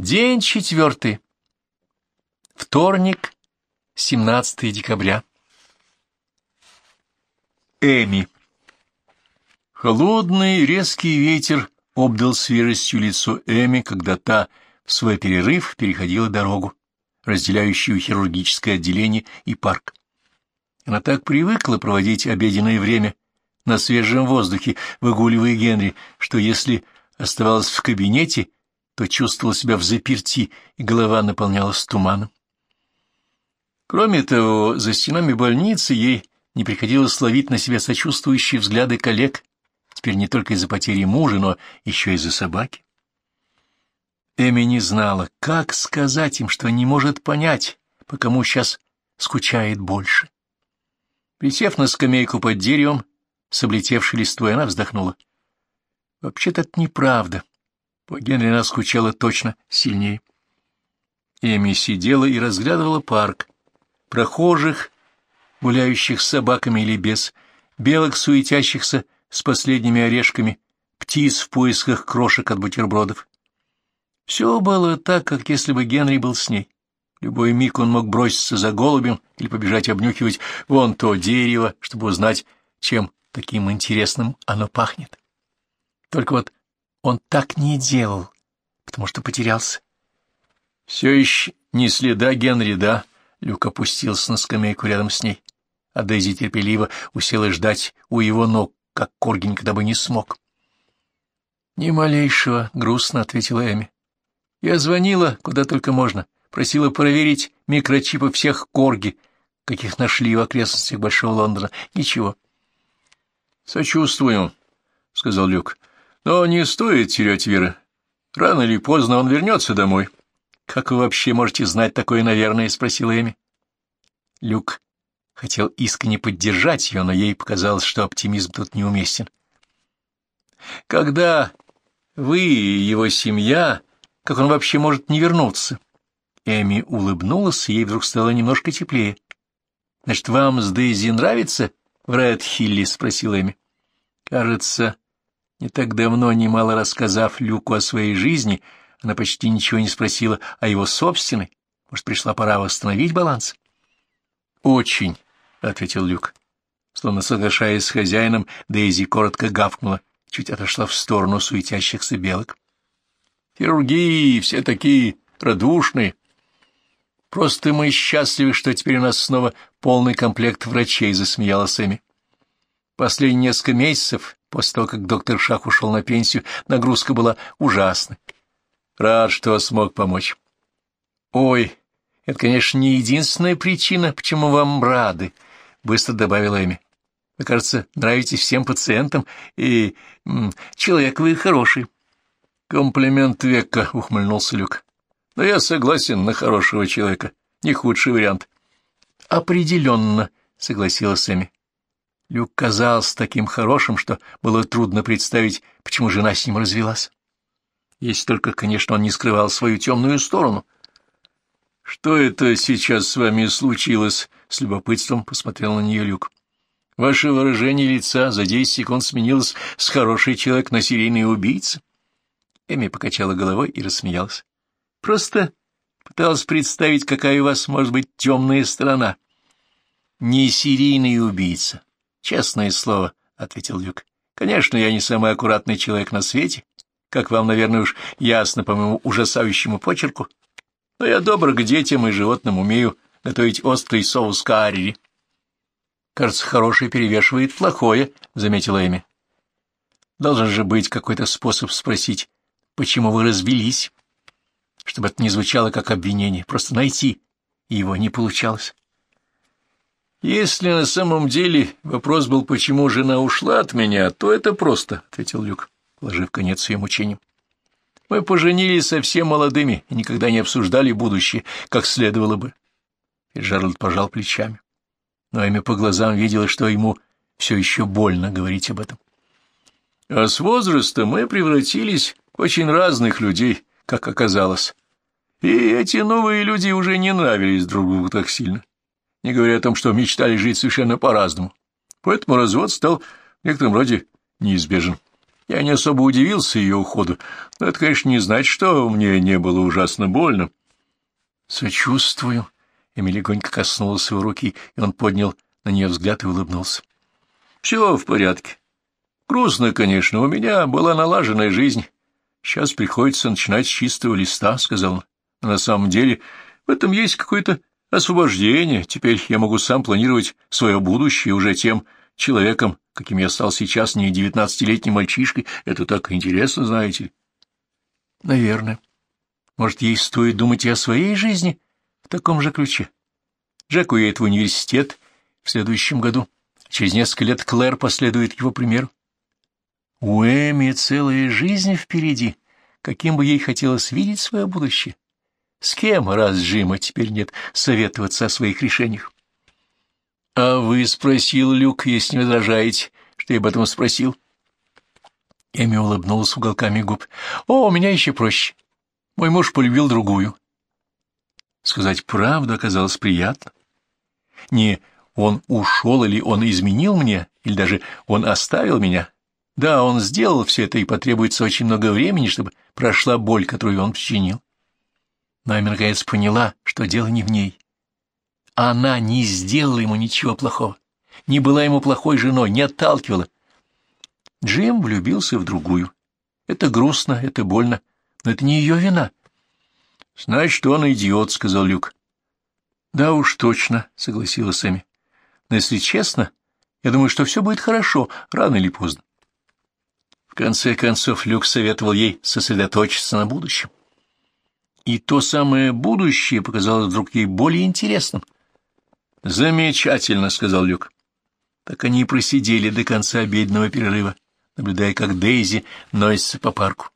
День четвертый. Вторник, 17 декабря. Эми. Холодный резкий ветер обдал свежестью лицо Эми, когда та в свой перерыв переходила дорогу, разделяющую хирургическое отделение и парк. Она так привыкла проводить обеденное время на свежем воздухе, выгуливая Генри, что если оставалась в кабинете, то чувствовала себя в заперти, и голова наполнялась туманом. Кроме того, за стенами больницы ей не приходилось ловить на себя сочувствующие взгляды коллег, теперь не только из-за потери мужа, но еще и из-за собаки. Эми не знала, как сказать им, что не может понять, по кому сейчас скучает больше. Присев на скамейку под деревом, с облетевшей листвой, она вздохнула. Вообще-то это неправда. По Генри она скучала точно сильнее. Эми сидела и разглядывала парк. Прохожих, гуляющих с собаками или без, белок, суетящихся с последними орешками, птиц в поисках крошек от бутербродов. Все было так, как если бы Генри был с ней. Любой миг он мог броситься за голубем или побежать обнюхивать вон то дерево, чтобы узнать, чем таким интересным оно пахнет. Только вот он так не делал, потому что потерялся. Все еще не следа Генри, да? Люк опустился на скамейку рядом с ней, а Дейзи терпеливо усела ждать у его ног, как Корги никогда бы не смог. «Ни малейшего», — грустно ответила Эми. «Я звонила, куда только можно, просила проверить микрочипы всех Корги, каких нашли в окрестностях Большого Лондона. Ничего». «Сочувствую», — сказал Люк. Но не стоит терять веры. Рано или поздно он вернется домой. — Как вы вообще можете знать такое, наверное? — спросила Эми. Люк хотел искренне поддержать ее, но ей показалось, что оптимизм тут неуместен. — Когда вы и его семья, как он вообще может не вернуться? Эми улыбнулась, и ей вдруг стало немножко теплее. — Значит, вам с Дейзи нравится в Рэд-Хилле? — спросила Эми. — Кажется, не так давно, немало рассказав Люку о своей жизни, она почти ничего не спросила о его собственной. Может, пришла пора восстановить баланс? — Очень, — ответил Люк. Словно соглашаясь с хозяином, Дейзи коротко гавкнула, чуть отошла в сторону суетящихся белок. — Хирургии все такие радушные. Просто мы счастливы, что теперь у нас снова полный комплект врачей, — засмеялась Эми. Последние несколько месяцев После того, как доктор Шах ушел на пенсию, нагрузка была ужасной. Рад, что смог помочь. Ой, это, конечно, не единственная причина, почему вам рады, — быстро добавила Эми. Вы, кажется, нравитесь всем пациентам, и м, человек вы хороший. Комплимент века, — ухмыльнулся Люк. Но я согласен на хорошего человека. Не худший вариант. Определенно, — согласилась Эми. Люк казался таким хорошим, что было трудно представить, почему жена с ним развелась. Если только, конечно, он не скрывал свою темную сторону. — Что это сейчас с вами случилось? — с любопытством посмотрел на нее Люк. — Ваше выражение лица за десять секунд сменилось с хороший человек на серийный убийца. Эми покачала головой и рассмеялась. — Просто пыталась представить, какая у вас может быть темная сторона. — Не серийный убийца, Честное слово, — ответил Люк. — Конечно, я не самый аккуратный человек на свете, как вам, наверное, уж ясно по моему ужасающему почерку, но я добр к детям и животным, умею готовить острый соус карри. — Кажется, хорошее перевешивает плохое, — заметила Эми. — Должен же быть какой-то способ спросить, почему вы развелись, чтобы это не звучало как обвинение, просто найти, его не получалось. «Если на самом деле вопрос был, почему жена ушла от меня, то это просто», — ответил Люк, положив конец своим мучениям. «Мы поженились совсем молодыми и никогда не обсуждали будущее, как следовало бы». И Джеральд пожал плечами. Но Эми по глазам видела, что ему все еще больно говорить об этом. «А с возрастом мы превратились в очень разных людей, как оказалось. И эти новые люди уже не нравились друг другу так сильно не говоря о том, что мечтали жить совершенно по-разному. Поэтому развод стал в некотором роде неизбежен. Я не особо удивился ее уходу, но это, конечно, не значит, что мне не было ужасно больно. Сочувствую. Эми легонько коснулась его руки, и он поднял на нее взгляд и улыбнулся. Все в порядке. Грустно, конечно, у меня была налаженная жизнь. Сейчас приходится начинать с чистого листа, — сказал он. На самом деле в этом есть какое-то освобождение. Теперь я могу сам планировать свое будущее уже тем человеком, каким я стал сейчас, не девятнадцатилетним мальчишкой. Это так интересно, знаете ли. Наверное. Может, ей стоит думать и о своей жизни в таком же ключе. Джек уедет в университет в следующем году. Через несколько лет Клэр последует его примеру. У Эми целая жизнь впереди, каким бы ей хотелось видеть свое будущее. С кем, раз Джима теперь нет, советоваться о своих решениях? — А вы, — спросил Люк, — если не возражаете, что я об этом спросил. Эми улыбнулась уголками губ. — О, у меня еще проще. Мой муж полюбил другую. Сказать правду оказалось приятно. Не он ушел или он изменил мне, или даже он оставил меня. Да, он сделал все это, и потребуется очень много времени, чтобы прошла боль, которую он причинил. Но наконец, поняла, что дело не в ней. Она не сделала ему ничего плохого, не была ему плохой женой, не отталкивала. Джим влюбился в другую. Это грустно, это больно, но это не ее вина. — Значит, он идиот, — сказал Люк. — Да уж точно, — согласилась Эми. — Но если честно, я думаю, что все будет хорошо, рано или поздно. В конце концов, Люк советовал ей сосредоточиться на будущем. И то самое будущее показалось вдруг ей более интересным. «Замечательно», — сказал Люк. Так они и просидели до конца обеденного перерыва, наблюдая, как Дейзи носится по парку.